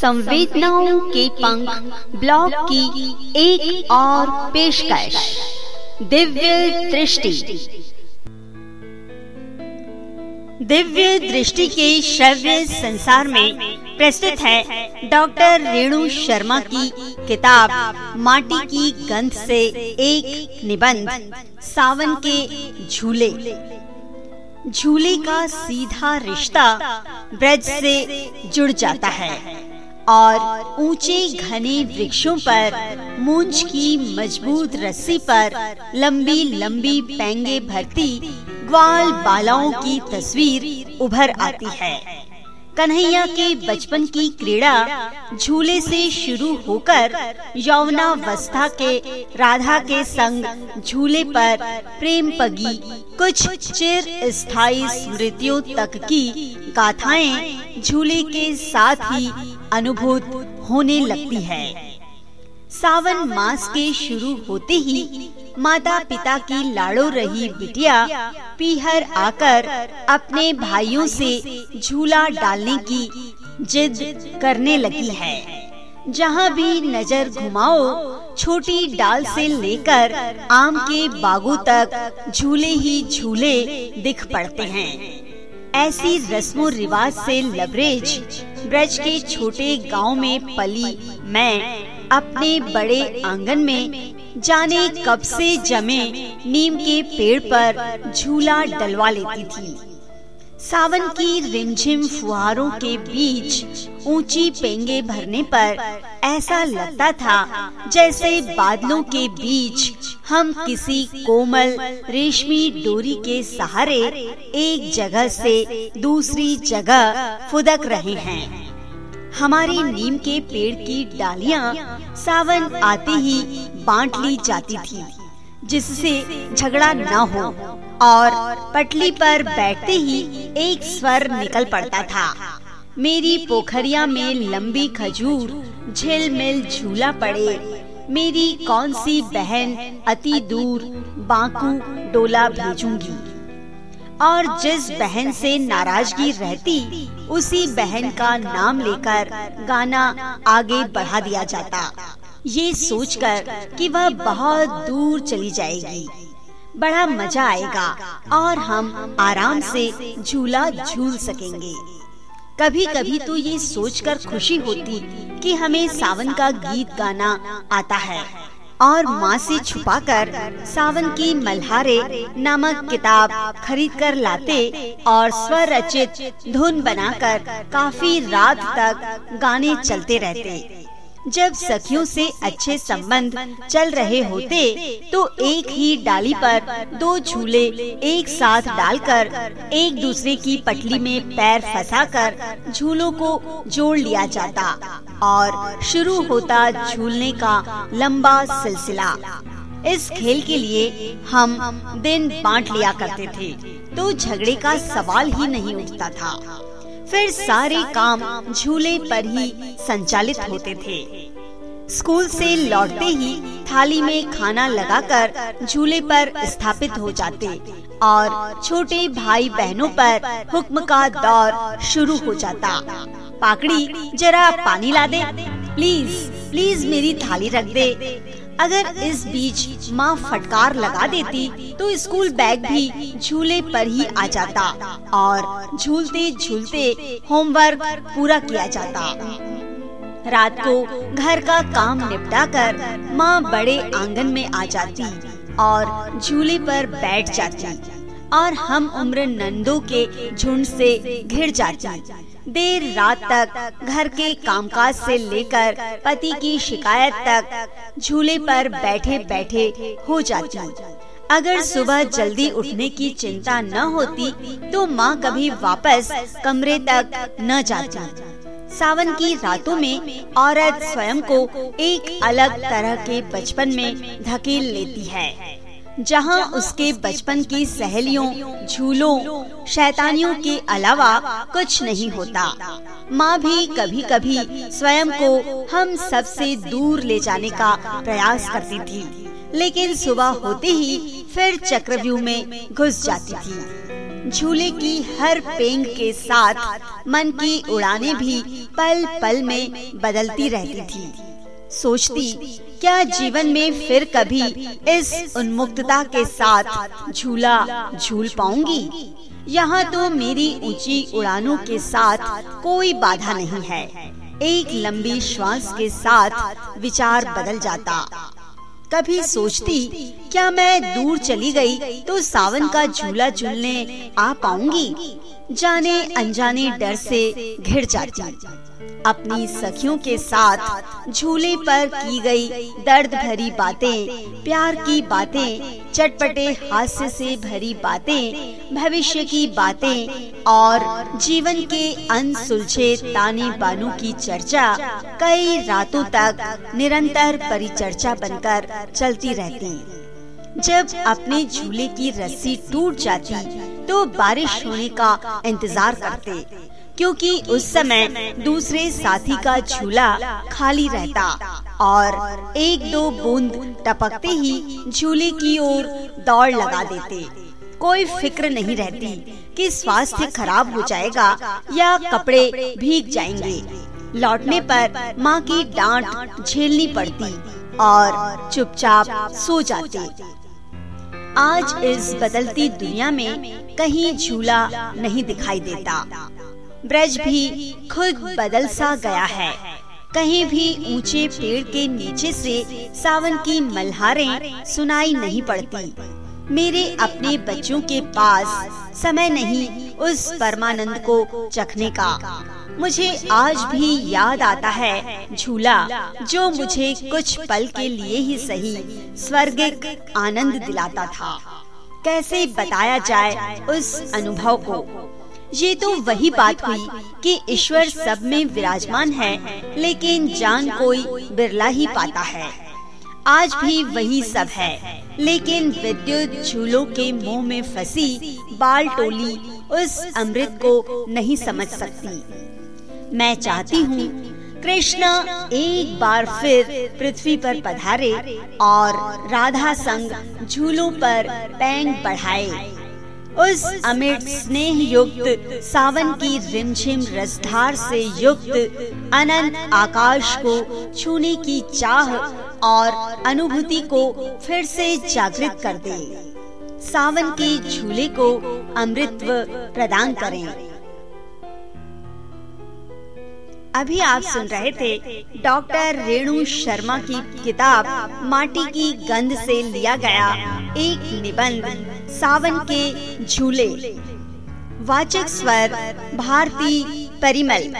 संवेदनाओं के पंख ब्लॉग की एक और पेशकश। दिव्य दृष्टि। दिव्य दृष्टि के श्रव्य संसार में प्रस्तुत है डॉक्टर रेणु शर्मा की किताब माटी की गंध से एक निबंध, सावन के झूले। झूले का सीधा रिश्ता ब्रज से जुड़ जाता है। और ऊँचे घने वृक्षों पर मूंछ की मज़बूत रस्सी पर लंबी लंबी पेंगे भरती ग्वाल बालाओं की तस्वीर उभर आती है। कन्हैया के बचपन की क्रीड़ा झूले से शुरू होकर यौवनावस्था के राधा के संग झूले पर प्रेम पगी कुछ चिर स्थायी स्मृतियों तक की गाथाएँ झूले के साथ ही अनुभूत होने लगती है। सावन मास के शुरू होते ही माता पिता की लाड़ो रही बिटिया पीहर आकर अपने भाइयों से झूला डालने की जिद करने लगी है। जहाँ भी नज़र घुमाओ, छोटी डाल से लेकर आम के बागों तक झूले ही झूले दिख पड़ते हैं। ऐसी रस्मो रिवाज से लबरेज ब्रज के छोटे गाँव में पली मैं अपने बड़े आँगन में जाने कब से जमे, नीम के पेड़ पर झूला डलवा लेती थी। सावन की रिमझिम फुहारों के बीच ऊँची पेंगे भरने पर ऐसा लगता था जैसे बादलों के बीच हम किसी कोमल, रेशमी डोरी के सहारे एक जगह से दूसरी जगह फुदक रहे हैं। हमारी नीम के पेड़ की डालियाँ सावन आते ही बांट ली जाती थी, जिससे झगड़ा न हो और पटली पर बैठते ही एक स्वर निकल पड़ता था। मेरी पोखरिया में लंबी खजूर, झिलमिल झूला पड़े। मेरी कौन सी बहन अति दूर बांकू डोला भेजूँगी। और जिस बहन से नाराज़गी रहती, उसी बहन का नाम लेकर गाना आगे बढ़ा दिया जाता। ये सोचकर कि वह बहुत दूर चली जाएगी। बड़ा मज़ा आएगा और हम आराम से झूला झूल सकेंगे। कभी कभी तो ये सोचकर खुशी होती कि हमें सावन का गीत गाना आता है। और माँ से छुपाकर सावन की मल्हारे नामक किताब खरीद कर लाते और स्वरचित धुन बनाकर काफ़ी रात तक गाने चलते रहते। जब सखियों से अच्छे संबंध चल रहे होते तो एक ही डाली पर दो झूले एक साथ डालकर एक दूसरे की पटली में पैर फंसाकर झूलों को जोड़ लिया जाता। और शुरू होता झूलने का लंबा सिलसिला। इस खेल के लिए हम दिन बांट लिया करते थे तो झगड़े का सवाल ही नहीं उठता था। फिर सारे काम झूले पर ही संचालित होते थे। स्कूल से लौटते ही थाली में खाना लगाकर झूले पर स्थापित हो जाते और छोटे भाई बहनों पर हुक्म का दौर शुरू हो जाता। पाकड़ी, जरा पानी ला दे। प्लीज़ प्लीज़ मेरी थाली रख दे। अगर इस बीच माँ फटकार लगा देती तो स्कूल बैग भी झूले पर ही आ जाता और झूलते झूलते होमवर्क पूरा किया जाता। रात को घर का काम निपटाकर माँ बड़े आँगन में आ जाती और झूले पर बैठ जाती और हम उम्र नंदों के झुंड से घिर जाती। देर रात तक घर के कामकाज से लेकर पति की शिकायत तक झूले पर बैठे बैठे हो जाती। अगर सुबह जल्दी उठने की चिंता न होती तो माँ कभी वापस कमरे तक न जाती। सावन की रातों में औरत स्वयं को एक अलग तरह के बचपन में धकेल लेती है। जहाँ उसके बचपन की सहेलियों झूलों शैतानियों के अलावा कुछ नहीं होता। माँ भी कभी कभी स्वयं को हम सबसे दूर ले जाने का प्रयास करती थी। लेकिन सुबह होते ही फिर चक्रव्यूह में घुस जाती थी। झूले की हर पेंग के साथ मन की उड़ाने भी पल पल में बदलती रहती थी। सोचती, क्या जीवन में फिर कभी इस उन्मुक्तता के साथ झूला झूल पाऊँगी? यहाँ तो मेरी ऊँची उड़ानों के साथ कोई बाधा नहीं है। एक लंबी श्वास के साथ विचार बदल जाता। कभी सोचती क्या मैं दूर चली गई तो सावन का झूला झूलने आ पाऊँगी। जाने, अनजाने डर से घिर जाती। अपनी सखियों के साथ झूले पर की गई दर्द भरी बातें, प्यार की बातें, चटपटे हास्य से भरी बातें, भविष्य की बातें और जीवन के अनसुलझे ताने बानों की चर्चा कई रातों तक निरंतर परिचर्चा बनकर चलती रहती। जब अपने झूले की रस्सी टूट जाती तो बारिश होने का इंतज़ार करते, क्योंकि उस समय दूसरे साथी का झूला खाली रहता और एक दो बूंद टपकते ही झूले की ओर दौड़ लगा देते। कोई फ़िक्र नहीं रहती कि स्वास्थ्य खराब हो जाएगा या कपड़े भीग जाएँगे। लौटने पर माँ की डांट झेलनी पड़ती और चुपचाप सो जाते। आज इस बदलती दुनिया में कहीं झूला नहीं दिखाई देता। ब्रज भी खुद बदल सा गया है। कहीं भी ऊँचे पेड़ के नीचे से सावन की मल्हारें सुनाई नहीं पड़ती। मेरे अपने बच्चों के पास समय नहीं उस परमानंद को चखने का। मुझे आज भी याद आता है झूला, जो मुझे कुछ पल के लिए ही सही, स्वर्गिक आनंद दिलाता था। कैसे बताया जाए उस अनुभव को? ये तो वही बात हुई कि ईश्वर सब में विराजमान है, लेकिन जान कोई बिरला ही पाता है। आज भी वही सब है। लेकिन विद्युत झूलों के मुँह में फंसी बाल टोली उस अमृत को नहीं समझ सकती। मैं चाहती हूँ कृष्णा एक बार फिर पृथ्वी पर पधारे और राधा संग झूलों पर पैंग बढ़ाए। उस अमिट स्नेह युक्त सावन की रिमझिम रसधार से युक्त, अनंत आकाश को छूने की चाह और अनुभूति को फिर से जागृत कर दे। सावन के झूले को अमृतव प्रदान करें। अभी आप सुन रहे थे डॉक्टर रेणु शर्मा की किताब माटी की गंध से लिया गया। एक निबंध सावन के झूले। वाचक स्वर भारती परिमल।